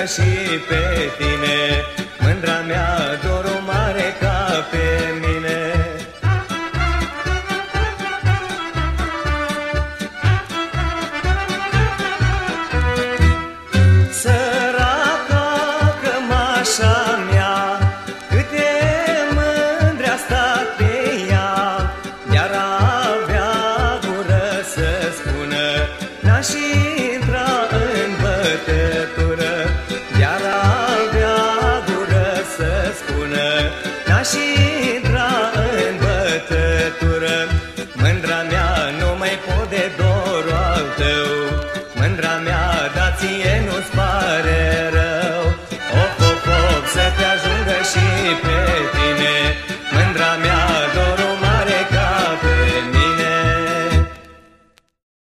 ajungă și